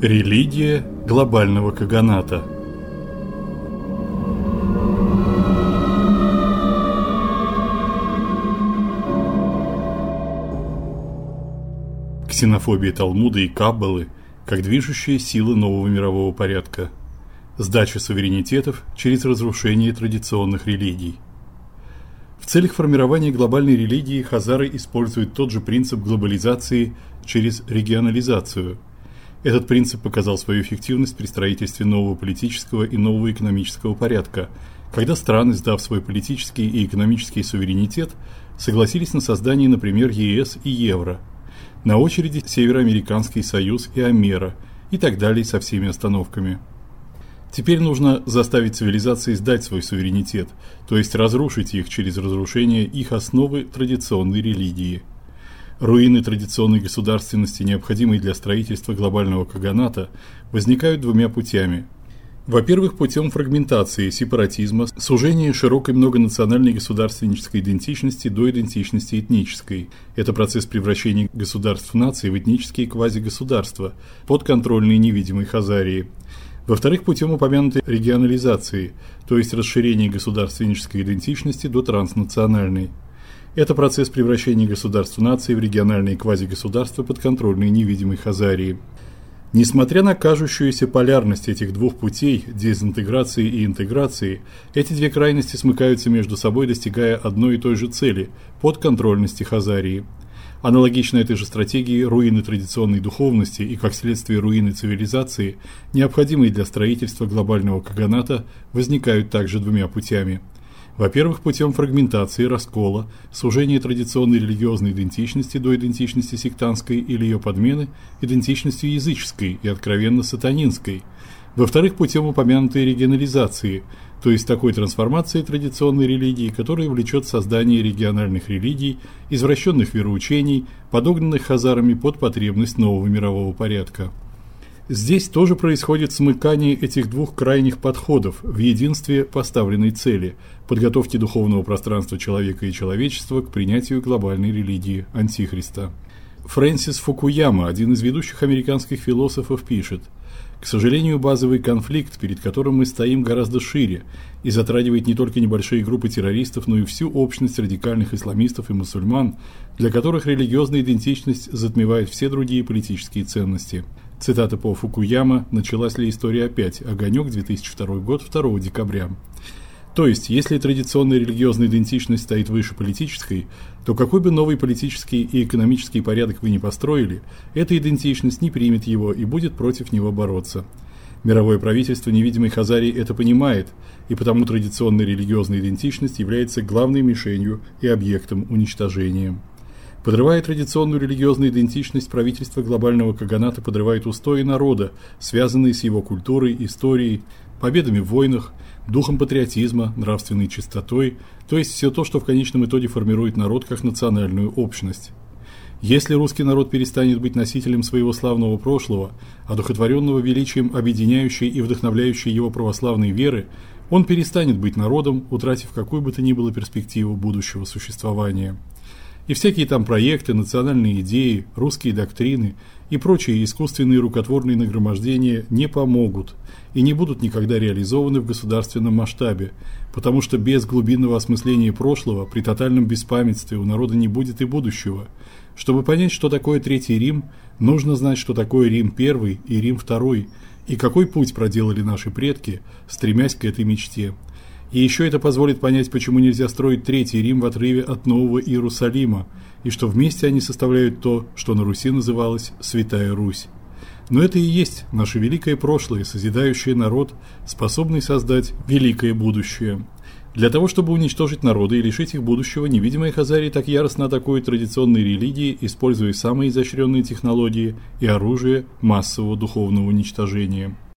Религия глобального каганата Ксенофобия Талмуда и Каббалы как движущие силы нового мирового порядка. Сдача суверенитетов через разрушение традиционных религий. В целях формирования глобальной религии хазары используют тот же принцип глобализации через регионализацию – этот принцип показал свою эффективность при строительстве нового политического и нового экономического порядка, когда страны, сдав свой политический и экономический суверенитет, согласились на создание, например, ЕС и Евро. На очереди Североамериканский союз и Амера и так далее со всеми остановками. Теперь нужно заставить цивилизации сдать свой суверенитет, то есть разрушить их через разрушение их основы традиционной религии. Руины традиционной государственности, необходимой для строительства глобального каганата, возникают двумя путями. Во-первых, путем фрагментации, сепаратизма, сужения широкой многонациональной государственнической идентичности до идентичности этнической. Это процесс превращения государств наций в этнические квазигосударства, подконтрольные невидимой Хазарии. Во-вторых, путем упомянутой регионализации, то есть расширения государственнической идентичности до транснациональной. Это процесс превращения государств наций в региональные квазигосударства подконтрольные невидимой Хазарии. Несмотря на кажущуюся полярность этих двух путей дезинтеграции и интеграции, эти две крайности смыкаются между собой, достигая одной и той же цели подконтрольности Хазарии. Аналогично этой же стратегии руины традиционной духовности и как следствие руины цивилизации, необходимые для строительства глобального каганата, возникают также двумя путями – во-первых, путем фрагментации, раскола, сужения традиционной религиозной идентичности до идентичности сектантской или ее подмены идентичностью языческой и откровенно сатанинской. Во-вторых, путем упомянутой регионализации, то есть такой трансформации традиционной религии, которая влечет создание региональных религий, извращенных вероучений, подогнанных хазарами под потребность нового мирового порядка. Здесь тоже происходит смыкание этих двух крайних подходов в единстве поставленной цели подготовки духовного пространства человека и человечества к принятию глобальной религии антихриста. Фрэнсис Фукуяма, один из ведущих американских философов, пишет: к сожалению, базовый конфликт, перед которым мы стоим, гораздо шире и затрагивает не только небольшие группы террористов, но и всю общность радикальных исламистов и мусульман, для которых религиозная идентичность затмевает все другие политические ценности. Цитата по Фукуяма «Началась ли история опять?» Огонек, 2002 год, 2 декабря. То есть, если традиционная религиозная идентичность стоит выше политической, то какой бы новый политический и экономический порядок вы ни построили, эта идентичность не примет его и будет против него бороться. Мировое правительство невидимой Хазарии это понимает, и потому традиционная религиозная идентичность является главной мишенью и объектом уничтожения. Подрывая традиционную религиозную идентичность, правительство глобального каганата подрывает устои народа, связанные с его культурой, историей, победами в войнах, духом патриотизма, нравственной чистотой, то есть все то, что в конечном итоге формирует народ как национальную общность. Если русский народ перестанет быть носителем своего славного прошлого, одухотворенного величием объединяющей и вдохновляющей его православной веры, он перестанет быть народом, утратив какую бы то ни было перспективу будущего существования. И всякие там проекты, национальные идеи, русские доктрины и прочие искусственные рукотворные нагромождения не помогут и не будут никогда реализованы в государственном масштабе, потому что без глубинного осмысления прошлого при тотальном беспамятстве у народа не будет и будущего. Чтобы понять, что такое Третий Рим, нужно знать, что такое Рим I и Рим II, и какой путь проделали наши предки, стремясь к этой мечте. И еще это позволит понять, почему нельзя строить Третий Рим в отрыве от Нового Иерусалима, и что вместе они составляют то, что на Руси называлось Святая Русь. Но это и есть наше великое прошлое, созидающее народ, способный создать великое будущее. Для того, чтобы уничтожить народы и лишить их будущего, невидимые хазарии так яростно атакуют традиционные религии, используя самые изощренные технологии и оружие массового духовного уничтожения –